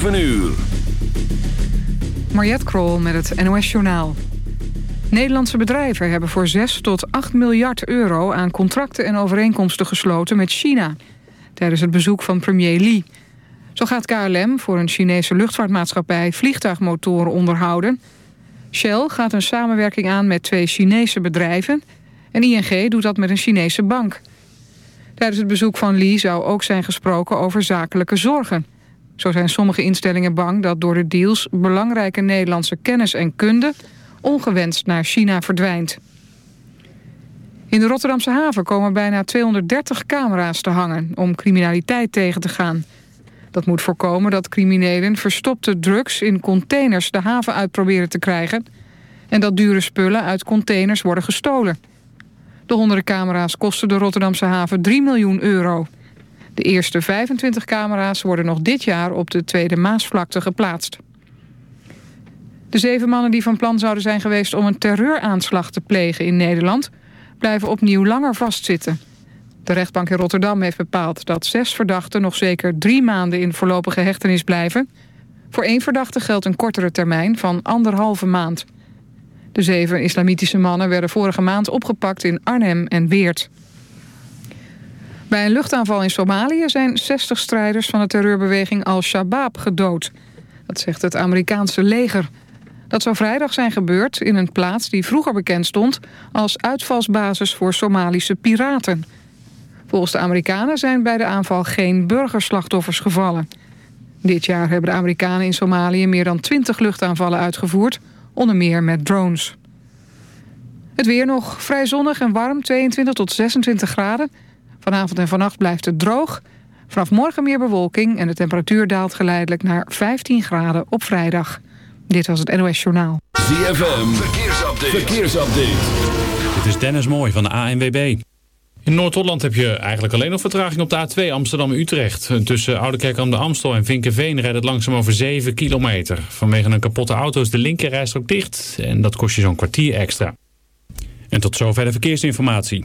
7 uur. Mariette Krol met het NOS Journaal. Nederlandse bedrijven hebben voor 6 tot 8 miljard euro... aan contracten en overeenkomsten gesloten met China... tijdens het bezoek van premier Li. Zo gaat KLM voor een Chinese luchtvaartmaatschappij... vliegtuigmotoren onderhouden. Shell gaat een samenwerking aan met twee Chinese bedrijven... en ING doet dat met een Chinese bank. Tijdens het bezoek van Li zou ook zijn gesproken over zakelijke zorgen... Zo zijn sommige instellingen bang dat door de deals... belangrijke Nederlandse kennis en kunde ongewenst naar China verdwijnt. In de Rotterdamse haven komen bijna 230 camera's te hangen... om criminaliteit tegen te gaan. Dat moet voorkomen dat criminelen verstopte drugs in containers de haven uit proberen te krijgen... en dat dure spullen uit containers worden gestolen. De honderden camera's kosten de Rotterdamse haven 3 miljoen euro... De eerste 25 camera's worden nog dit jaar op de Tweede Maasvlakte geplaatst. De zeven mannen die van plan zouden zijn geweest om een terreuraanslag te plegen in Nederland... blijven opnieuw langer vastzitten. De rechtbank in Rotterdam heeft bepaald dat zes verdachten nog zeker drie maanden in voorlopige hechtenis blijven. Voor één verdachte geldt een kortere termijn van anderhalve maand. De zeven islamitische mannen werden vorige maand opgepakt in Arnhem en Weert. Bij een luchtaanval in Somalië zijn 60 strijders van de terreurbeweging Al-Shabaab gedood. Dat zegt het Amerikaanse leger. Dat zou vrijdag zijn gebeurd in een plaats die vroeger bekend stond... als uitvalsbasis voor Somalische piraten. Volgens de Amerikanen zijn bij de aanval geen burgerslachtoffers gevallen. Dit jaar hebben de Amerikanen in Somalië meer dan 20 luchtaanvallen uitgevoerd... onder meer met drones. Het weer nog vrij zonnig en warm, 22 tot 26 graden... Vanavond en vannacht blijft het droog. Vanaf morgen meer bewolking en de temperatuur daalt geleidelijk naar 15 graden op vrijdag. Dit was het NOS Journaal. ZFM, verkeersupdate. verkeersupdate. Dit is Dennis Mooi van de ANWB. In Noord-Holland heb je eigenlijk alleen nog vertraging op de A2 Amsterdam-Utrecht. Tussen Oudekerk aan de Amstel en Vinkenveen rijdt het langzaam over 7 kilometer. Vanwege een kapotte auto is de linkerrijstrook dicht en dat kost je zo'n kwartier extra. En tot zover de verkeersinformatie.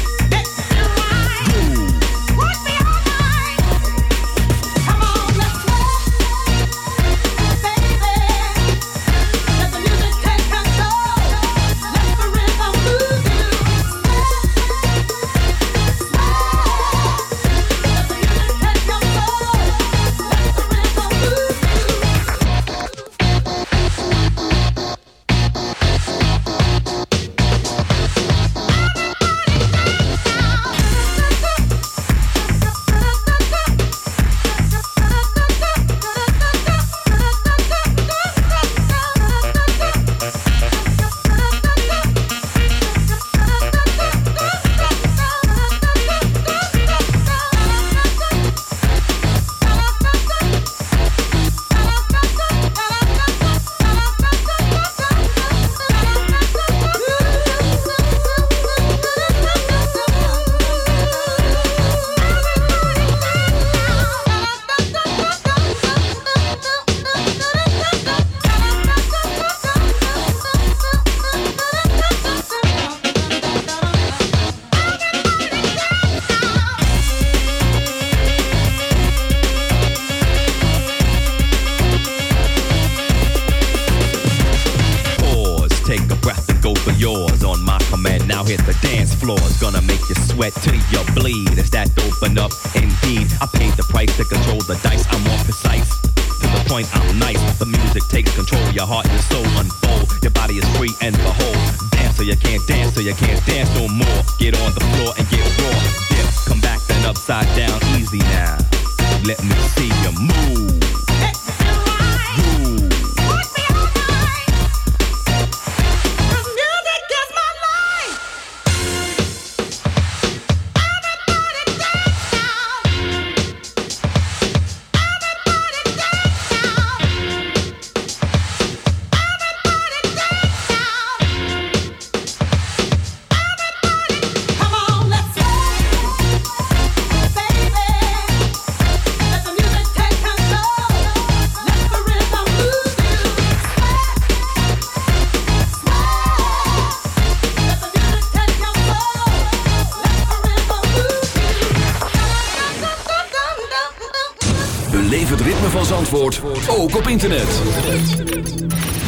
heart and soul unfold. Your body is free and behold. Dance so you can't dance, so you can't dance no more. Get on the floor and get raw. Dip, come back and upside down, easy now. Let me see you move.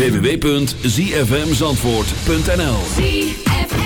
www.zfmzandvoort.nl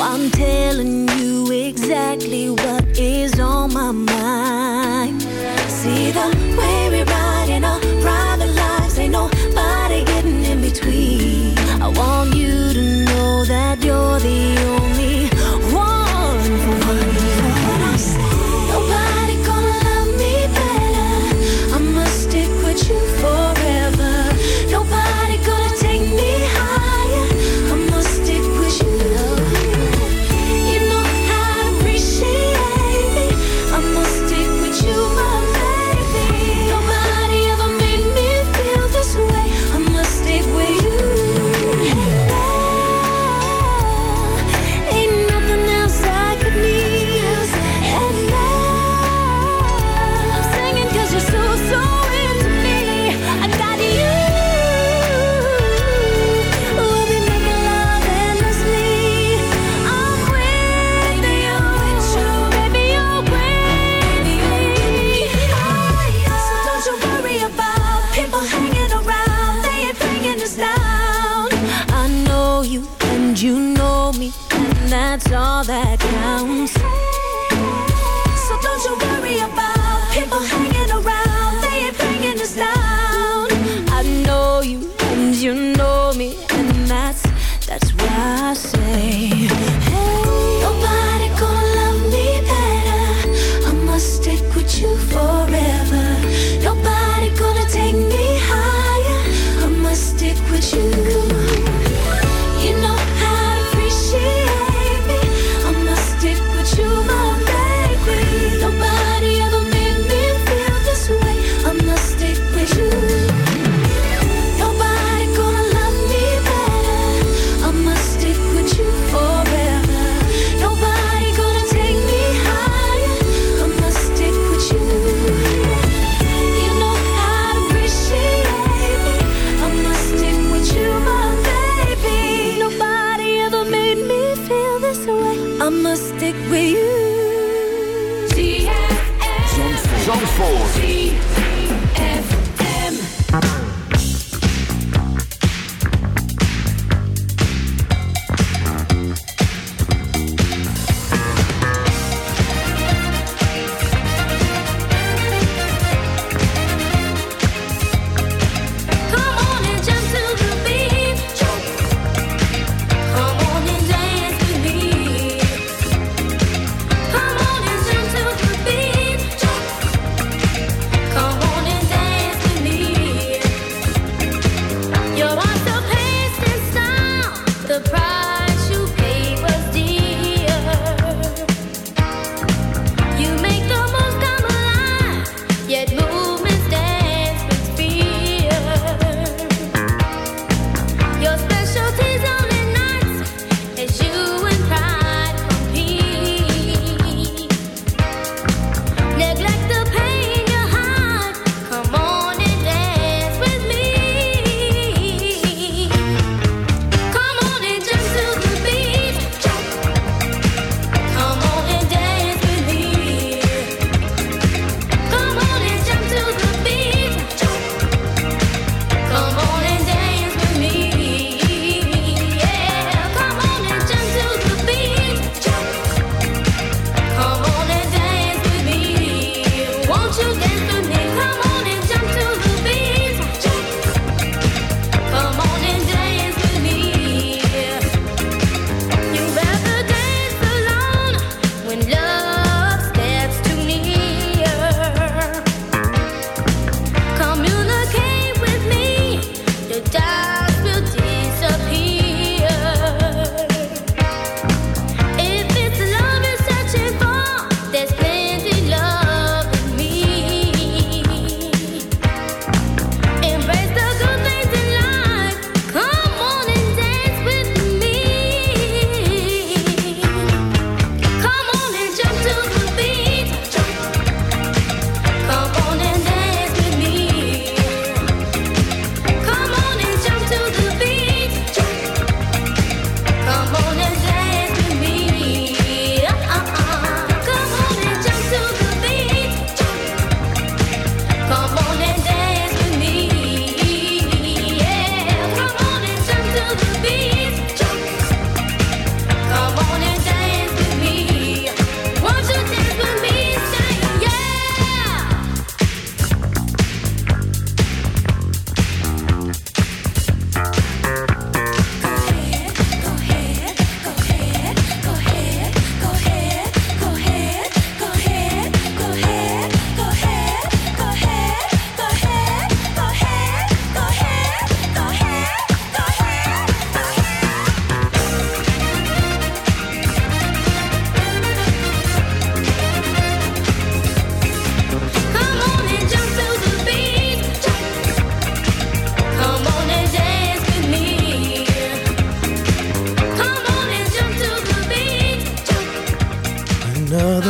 I'm telling you exactly what is on my mind.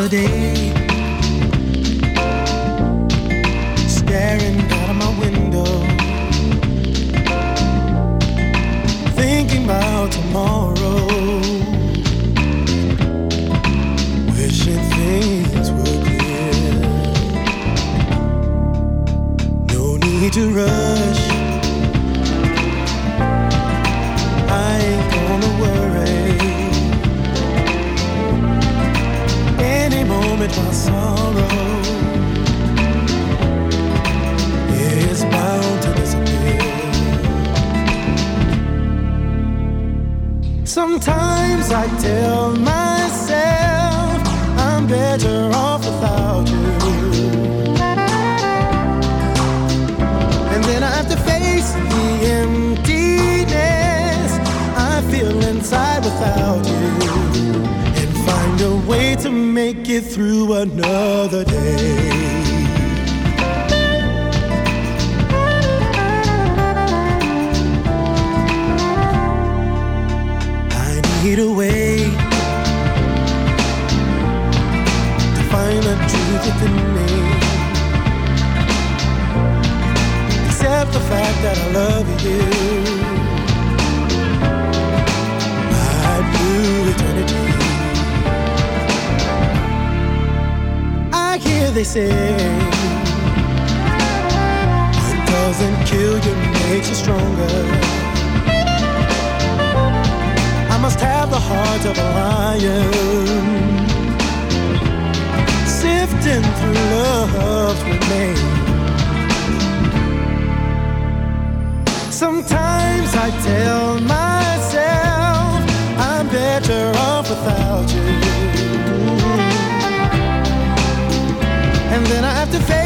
Another lion. Sifting through love's remains. Sometimes I tell myself I'm better off without you. And then I have to face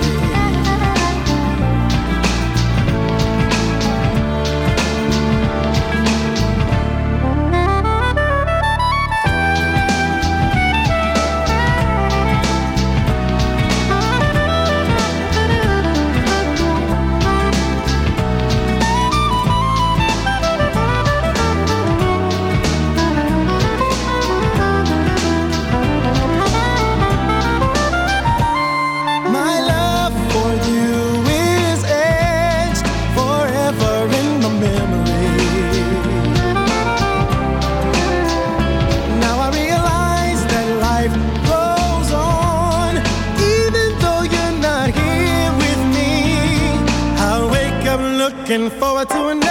Looking forward to another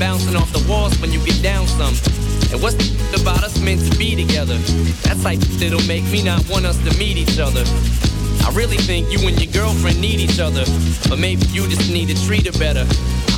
bouncing off the walls when you get down some. And what's the about us meant to be together? That's like that'll make me not want us to meet each other. I really think you and your girlfriend need each other, but maybe you just need to treat her better.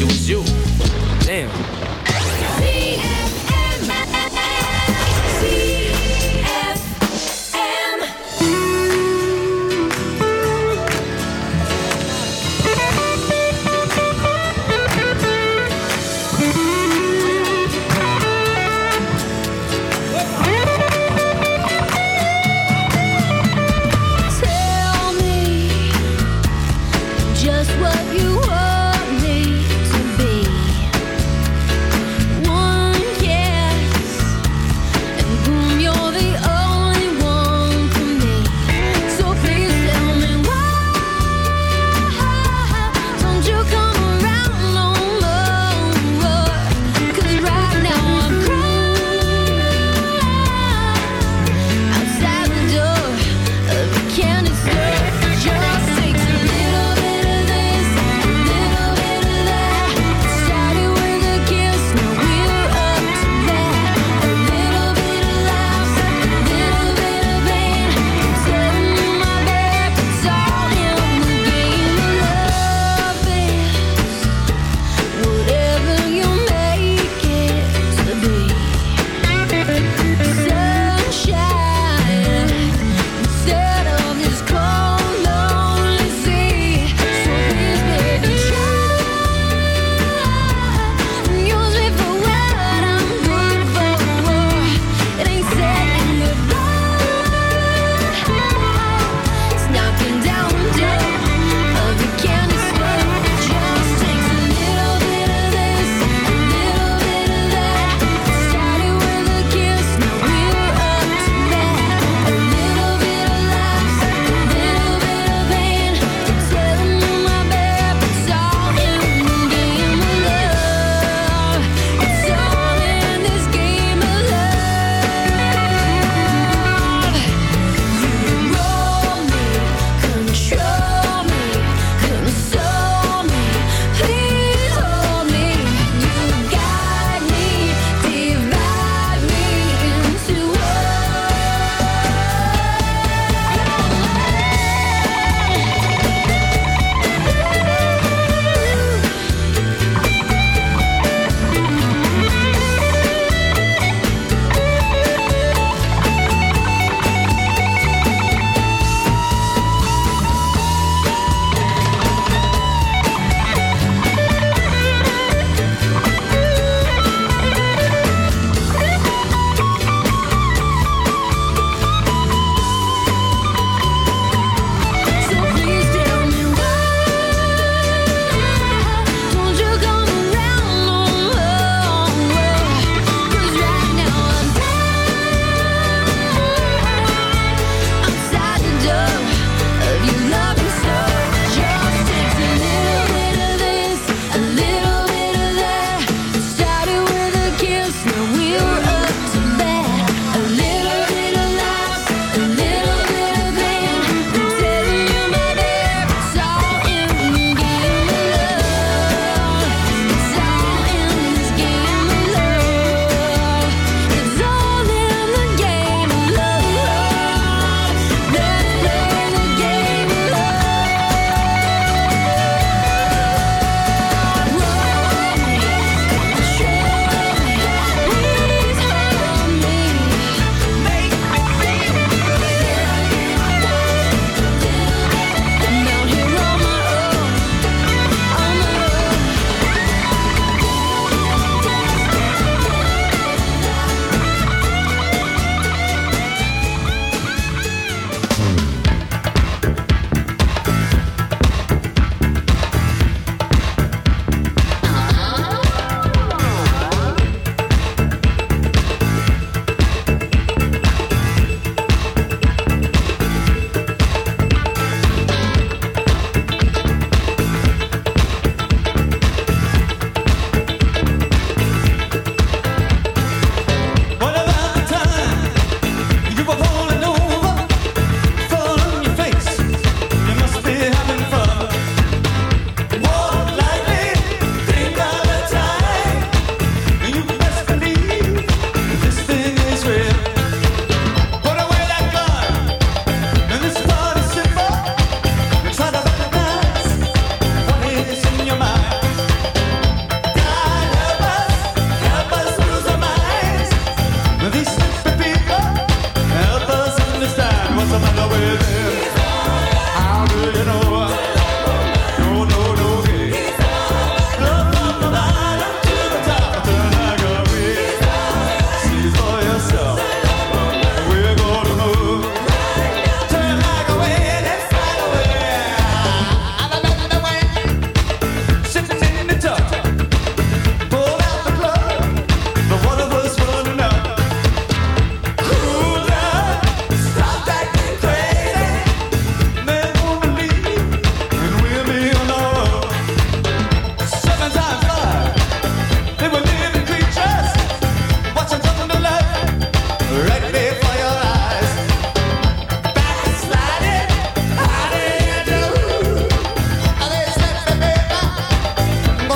it was you. Damn.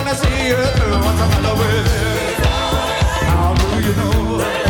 wanna see you through. What's the matter with? How do you know?